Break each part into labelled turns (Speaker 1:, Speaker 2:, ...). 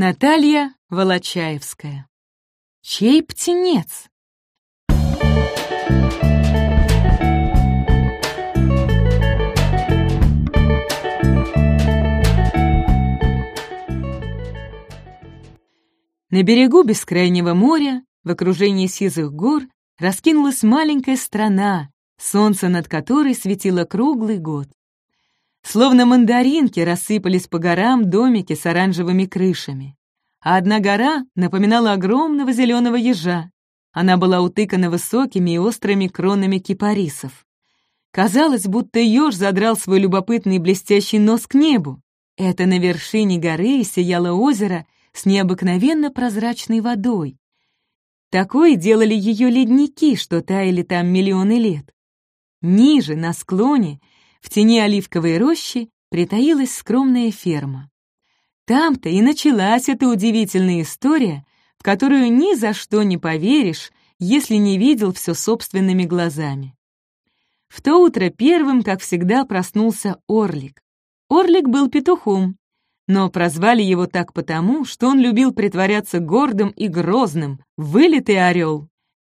Speaker 1: Наталья Волочаевская. Чей птенец? На берегу бескрайнего моря, в окружении сизых гор, раскинулась маленькая страна, солнце над которой светило круглый год. Словно мандаринки рассыпались по горам домики с оранжевыми крышами. А одна гора напоминала огромного зеленого ежа. Она была утыкана высокими и острыми кронами кипарисов. Казалось, будто еж задрал свой любопытный блестящий нос к небу. Это на вершине горы сияло озеро с необыкновенно прозрачной водой. Такой делали ее ледники, что таяли там миллионы лет. Ниже, на склоне, в тени оливковой рощи притаилась скромная ферма. Там-то и началась эта удивительная история, в которую ни за что не поверишь, если не видел все собственными глазами. В то утро первым, как всегда, проснулся Орлик. Орлик был петухом, но прозвали его так потому, что он любил притворяться гордым и грозным, вылитый орел.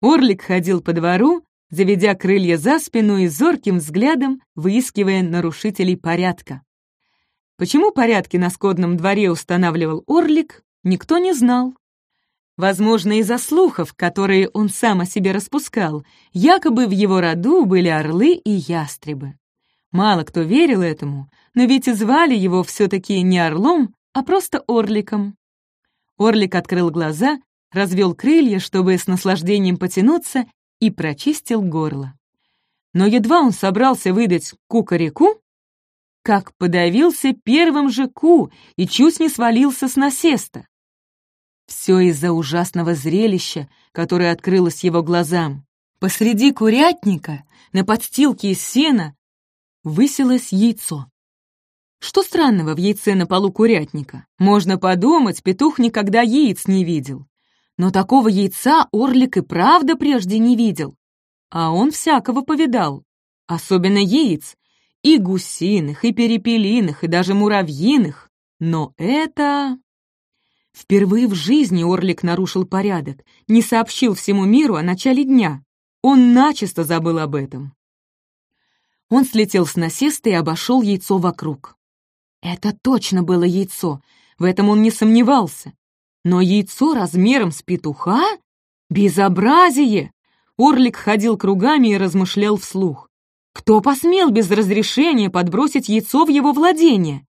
Speaker 1: Орлик ходил по двору, заведя крылья за спину и зорким взглядом выискивая нарушителей порядка. Почему порядки на скотном дворе устанавливал Орлик, никто не знал. Возможно, из-за слухов, которые он сам о себе распускал, якобы в его роду были орлы и ястребы. Мало кто верил этому, но ведь и звали его все-таки не орлом, а просто орликом. Орлик открыл глаза, развел крылья, чтобы с наслаждением потянуться, и прочистил горло. Но едва он собрался выдать кукареку, как подавился первым же ку и чуть не свалился с насеста. Все из-за ужасного зрелища, которое открылось его глазам. Посреди курятника, на подстилке из сена, высилось яйцо. Что странного в яйце на полу курятника? Можно подумать, петух никогда яиц не видел. Но такого яйца Орлик и правда прежде не видел. А он всякого повидал, особенно яиц, и гусиных, и перепелиных, и даже муравьиных. Но это... Впервые в жизни Орлик нарушил порядок, не сообщил всему миру о начале дня. Он начисто забыл об этом. Он слетел с насеста и обошел яйцо вокруг. Это точно было яйцо, в этом он не сомневался. Но яйцо размером с петуха? Безобразие! Орлик ходил кругами и размышлял вслух. Кто посмел без разрешения подбросить яйцо в его владение?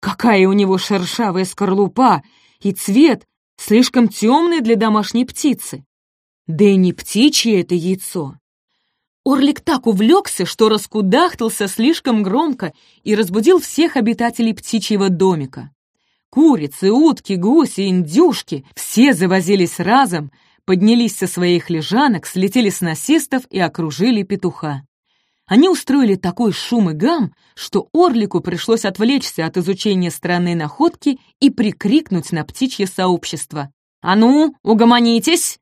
Speaker 1: Какая у него шершавая скорлупа и цвет, слишком темный для домашней птицы. Да и не птичье это яйцо. Орлик так увлекся, что раскудахтался слишком громко и разбудил всех обитателей птичьего домика. Курицы, утки, гуси, индюшки — все завозились разом, поднялись со своих лежанок, слетели с насестов и окружили петуха. Они устроили такой шум и гам, что Орлику пришлось отвлечься от изучения странной находки и прикрикнуть на птичье сообщество. «А ну, угомонитесь!»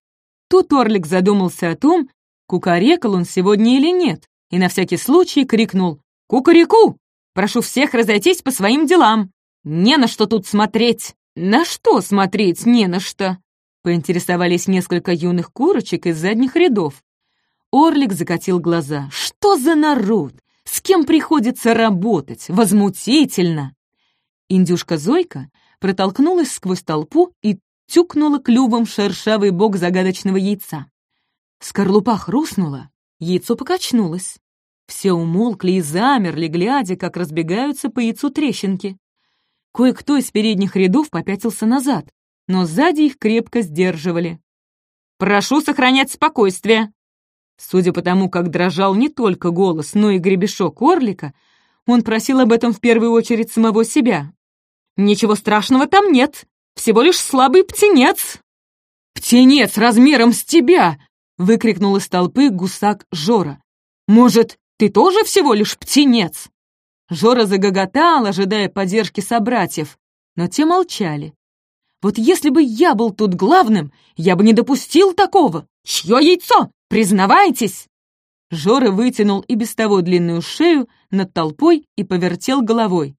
Speaker 1: Тут Орлик задумался о том, кукарекал он сегодня или нет, и на всякий случай крикнул «Кукареку! Прошу всех разойтись по своим делам!» «Не на что тут смотреть!» «На что смотреть не на что?» Поинтересовались несколько юных курочек из задних рядов. Орлик закатил глаза. «Что за народ? С кем приходится работать? Возмутительно!» Индюшка Зойка протолкнулась сквозь толпу и тюкнула клювом шершавый бок загадочного яйца. Скорлупа хрустнула, яйцо покачнулось. Все умолкли и замерли, глядя, как разбегаются по яйцу трещинки. Кое-кто из передних рядов попятился назад, но сзади их крепко сдерживали. «Прошу сохранять спокойствие!» Судя по тому, как дрожал не только голос, но и гребешок орлика, он просил об этом в первую очередь самого себя. «Ничего страшного там нет, всего лишь слабый птенец!» «Птенец размером с тебя!» — выкрикнул из толпы гусак Жора. «Может, ты тоже всего лишь птенец?» Жора загоготал, ожидая поддержки собратьев, но те молчали. «Вот если бы я был тут главным, я бы не допустил такого! Чье яйцо? Признавайтесь!» Жора вытянул и без того длинную шею над толпой и повертел головой.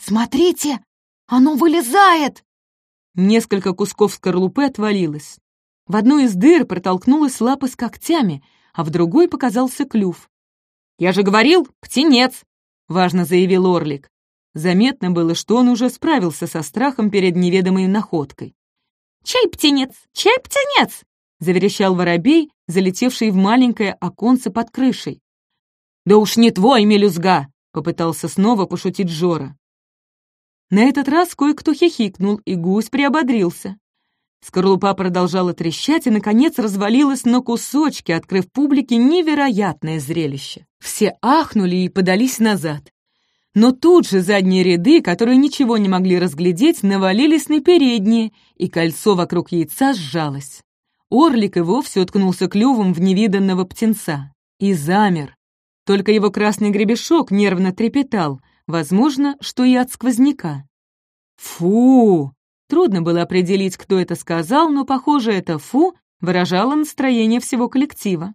Speaker 1: «Смотрите, оно вылезает!» Несколько кусков скорлупы отвалилось. В одну из дыр протолкнулась лапа с когтями, а в другой показался клюв. «Я же говорил, птенец!» — важно заявил Орлик. Заметно было, что он уже справился со страхом перед неведомой находкой.
Speaker 2: «Чай, птенец! Чай, птенец!»
Speaker 1: — заверещал воробей, залетевший в маленькое оконце под крышей. «Да уж не твой, мелюзга!» — попытался снова пошутить Жора. На этот раз кое-кто хихикнул, и гусь приободрился. Скорлупа продолжала трещать и, наконец, развалилась на кусочки, открыв публике невероятное зрелище. Все ахнули и подались назад. Но тут же задние ряды, которые ничего не могли разглядеть, навалились на передние, и кольцо вокруг яйца сжалось. Орлик и вовсе уткнулся клювом в невиданного птенца и замер. Только его красный гребешок нервно трепетал, возможно, что и от сквозняка. «Фу!» Трудно было определить, кто это сказал, но, похоже, это «фу» выражало настроение всего коллектива.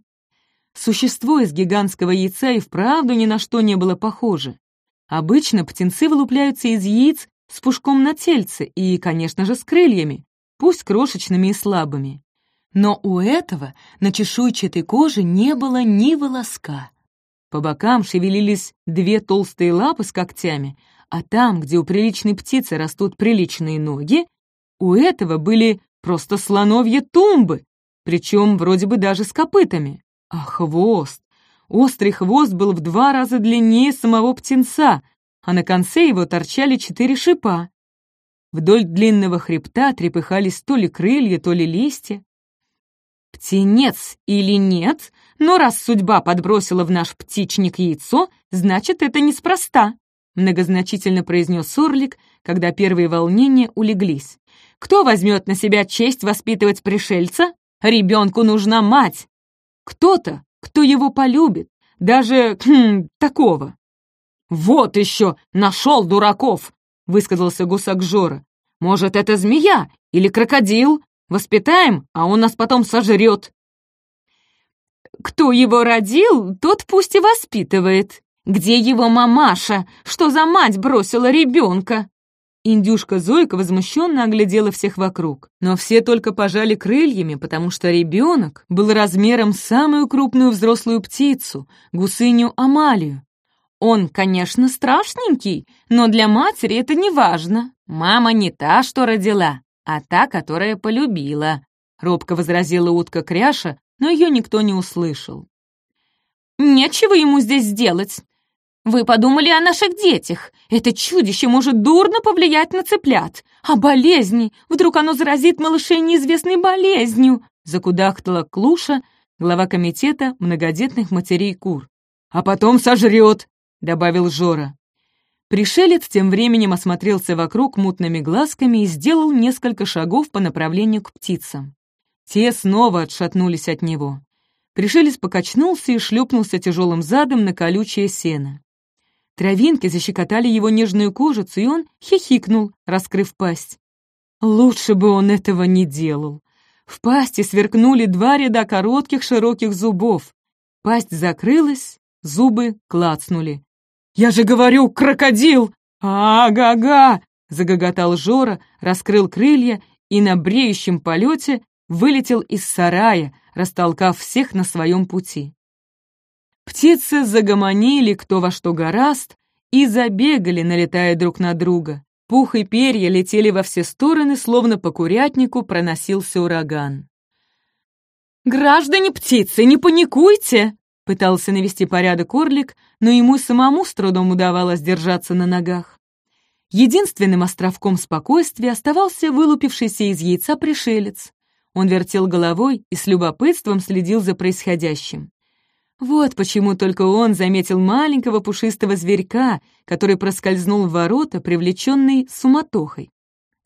Speaker 1: Существо из гигантского яйца и вправду ни на что не было похоже. Обычно птенцы вылупляются из яиц с пушком на тельце и, конечно же, с крыльями, пусть крошечными и слабыми. Но у этого на чешуйчатой коже не было ни волоска. По бокам шевелились две толстые лапы с когтями, а там, где у приличной птицы растут приличные ноги, у этого были просто слоновьи тумбы, причем вроде бы даже с копытами. А хвост! Острый хвост был в два раза длиннее самого птенца, а на конце его торчали четыре шипа. Вдоль длинного хребта трепыхались то ли крылья, то ли листья. Птенец или нет, но раз судьба подбросила в наш птичник яйцо, значит, это неспроста, многозначительно произнес Орлик, когда первые волнения улеглись. Кто возьмет на себя честь воспитывать пришельца? Ребенку нужна мать. Кто-то, кто его полюбит, даже хм, такого. «Вот еще! Нашел дураков!» — высказался гусак Жора. «Может, это змея или крокодил? Воспитаем, а он нас потом сожрет». «Кто его родил, тот пусть и воспитывает. Где его мамаша? Что за мать бросила ребенка?» Индюшка Зойка возмущенно оглядела всех вокруг, но все только пожали крыльями, потому что ребенок был размером с самую крупную взрослую птицу, гусыню Амалию. Он, конечно, страшненький, но для матери это не важно. Мама не та, что родила, а та, которая полюбила, — робко возразила утка Кряша, но ее никто не услышал. «Нечего ему здесь делать. Вы подумали о наших детях. Это чудище может дурно повлиять на цыплят. А болезни? Вдруг оно заразит малышей неизвестной болезнью?» Закудахтала Клуша, глава комитета многодетных матерей кур. «А потом сожрет», — добавил Жора. Пришелец тем временем осмотрелся вокруг мутными глазками и сделал несколько шагов по направлению к птицам. Те снова отшатнулись от него. Пришелец покачнулся и шлепнулся тяжелым задом на колючее сено. Травинки защекотали его нежную кожицу, и он хихикнул, раскрыв пасть. Лучше бы он этого не делал. В пасти сверкнули два ряда коротких широких зубов. Пасть закрылась, зубы клацнули. «Я же говорю, крокодил! Ага-га!» — загоготал Жора, раскрыл крылья и на бреющем полете вылетел из сарая, растолкав всех на своем пути. Птицы загомонили кто во что гораст и забегали, налетая друг на друга. Пух и перья летели во все стороны, словно по курятнику проносился ураган. «Граждане птицы, не паникуйте!» Пытался навести порядок Орлик, но ему самому с трудом удавалось держаться на ногах. Единственным островком спокойствия оставался вылупившийся из яйца пришелец. Он вертел головой и с любопытством следил за происходящим. Вот почему только он заметил маленького пушистого зверька, который проскользнул в ворота, привлеченный суматохой.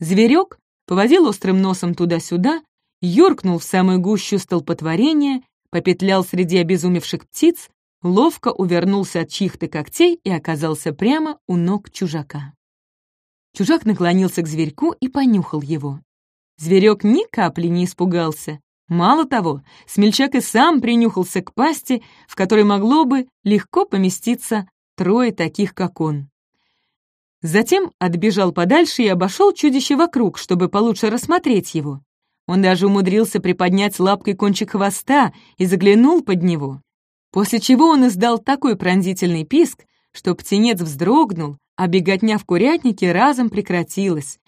Speaker 1: Зверек поводил острым носом туда-сюда, юркнул в самую гущу столпотворения, попетлял среди обезумевших птиц, ловко увернулся от чьих-то когтей и оказался прямо у ног чужака. Чужак наклонился к зверьку и понюхал его. Зверек ни капли не испугался, Мало того, смельчак и сам принюхался к пасти, в которой могло бы легко поместиться трое таких, как он. Затем отбежал подальше и обошел чудище вокруг, чтобы получше рассмотреть его. Он даже умудрился приподнять лапкой кончик хвоста и заглянул под него. После чего он издал такой пронзительный писк, что птенец вздрогнул, а беготня в курятнике разом прекратилась.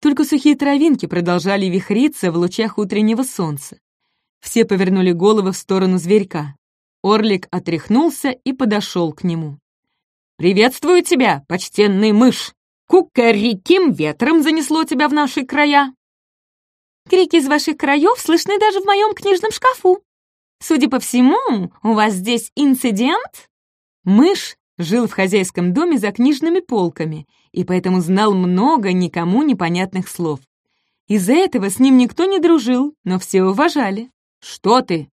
Speaker 1: Только сухие травинки продолжали вихриться в лучах утреннего солнца. Все повернули головы в сторону зверька. Орлик отряхнулся и подошел к нему. «Приветствую тебя, почтенный мышь! Кукариким ветром занесло тебя в наши края!»
Speaker 2: «Крики из ваших краев слышны даже в моем книжном шкафу. Судя по всему, у вас здесь инцидент?»
Speaker 1: Мышь жил в хозяйском доме за книжными полками и поэтому знал много никому непонятных слов. Из-за этого с ним никто не дружил, но все уважали. «Что ты?»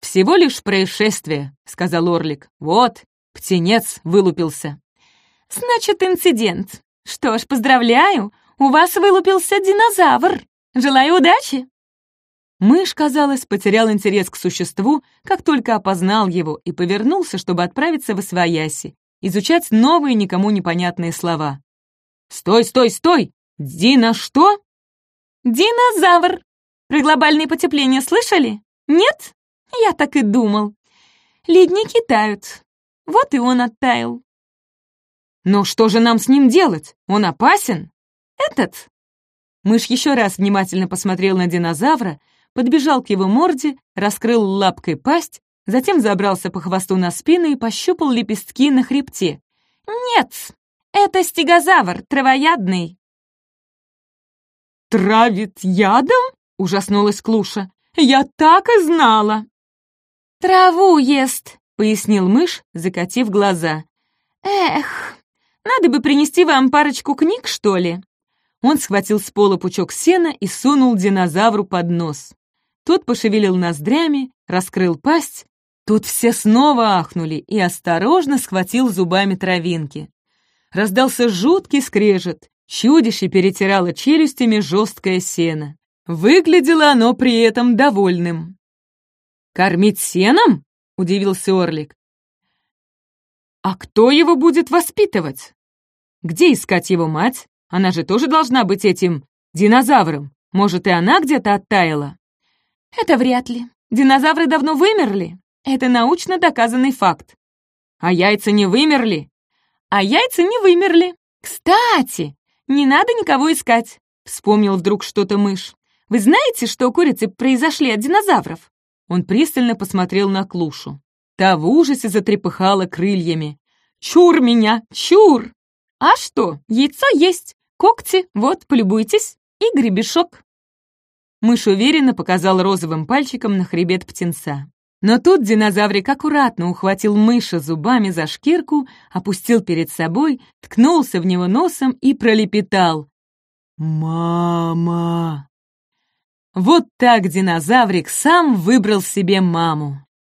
Speaker 1: «Всего лишь происшествие», — сказал Орлик. «Вот, птенец вылупился».
Speaker 2: «Значит, инцидент. Что ж, поздравляю, у вас вылупился динозавр. Желаю удачи!»
Speaker 1: Мышь, казалось, потерял интерес к существу, как только опознал его и повернулся, чтобы отправиться в Освояси, изучать новые никому непонятные слова. «Стой, стой, стой! Дина что?»
Speaker 2: «Динозавр! Про глобальное потепление слышали? Нет? Я так и думал. Ледники тают. Вот и он оттаял».
Speaker 1: «Но что же нам с ним делать? Он опасен?»
Speaker 2: «Этот?»
Speaker 1: Мышь еще раз внимательно посмотрел на динозавра, подбежал к его морде, раскрыл лапкой пасть, затем забрался по хвосту на спину и пощупал лепестки на хребте.
Speaker 2: «Нет, это стегозавр, травоядный».
Speaker 1: «Травит ядом?» — ужаснулась Клуша. «Я так и знала!»
Speaker 2: «Траву ест», — пояснил мышь, закатив глаза.
Speaker 1: «Эх, надо бы принести вам парочку книг, что ли?» Он схватил с пола пучок сена и сунул динозавру под нос. Тот пошевелил ноздрями, раскрыл пасть. Тут все снова ахнули и осторожно схватил зубами травинки. Раздался жуткий скрежет. Чудище перетирало челюстями жесткое сено. Выглядело оно при этом довольным. «Кормить сеном?» — удивился Орлик. «А кто его будет воспитывать? Где искать его мать? Она же тоже должна быть этим динозавром. Может, и она где-то оттаяла?»
Speaker 2: «Это вряд ли. Динозавры давно вымерли. Это научно доказанный факт».
Speaker 1: «А яйца не вымерли?»
Speaker 2: «А яйца не вымерли. Кстати, не надо никого искать», — вспомнил вдруг что-то мышь. «Вы знаете, что курицы произошли от динозавров?»
Speaker 1: Он пристально посмотрел на Клушу. Та в ужасе затрепыхала крыльями. «Чур меня! Чур!»
Speaker 2: «А что, яйцо есть! Когти, вот, полюбуйтесь! И гребешок!»
Speaker 1: Мышь уверенно показал розовым пальчиком на хребет птенца. Но тут динозаврик аккуратно ухватил мыша зубами за шкирку, опустил перед собой, ткнулся в него носом и пролепетал. «Мама!» Вот так динозаврик сам выбрал себе маму.